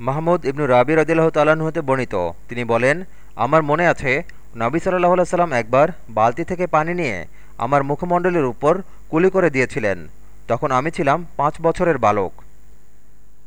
মাহমুদ ইবনু রাবি রদিল্লাহ তাল্লাহ্ন হতে বর্ণিত। তিনি বলেন, আমার মনে আছে, নবী সাল্লাহ সাল্লাম একবার বালতি থেকে পানি নিয়ে আমার মুখমণ্ডলের উপর কুলি করে দিয়েছিলেন। তখন আমি ছিলাম পাঁচ বছরের বালক।